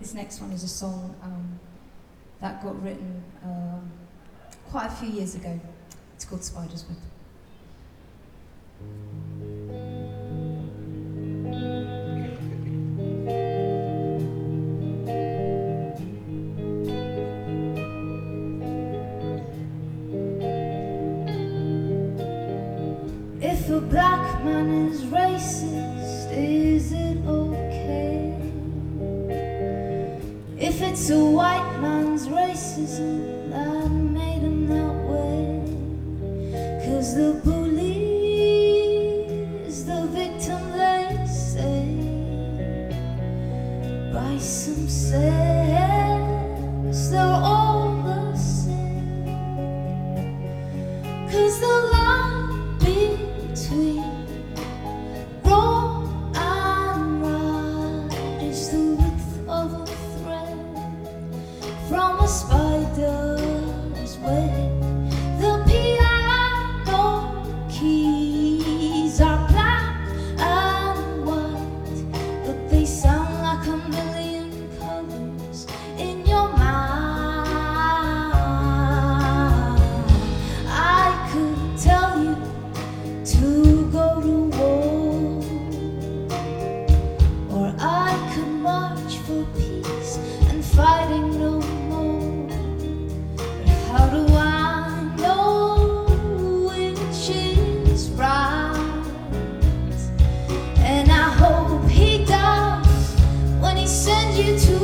This next one is a song um, that got written um, quite a few years ago. It's called Spider's Web. If a black man is racist, is it okay? It's a white man's racism that made him that way, cause the you to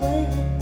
way.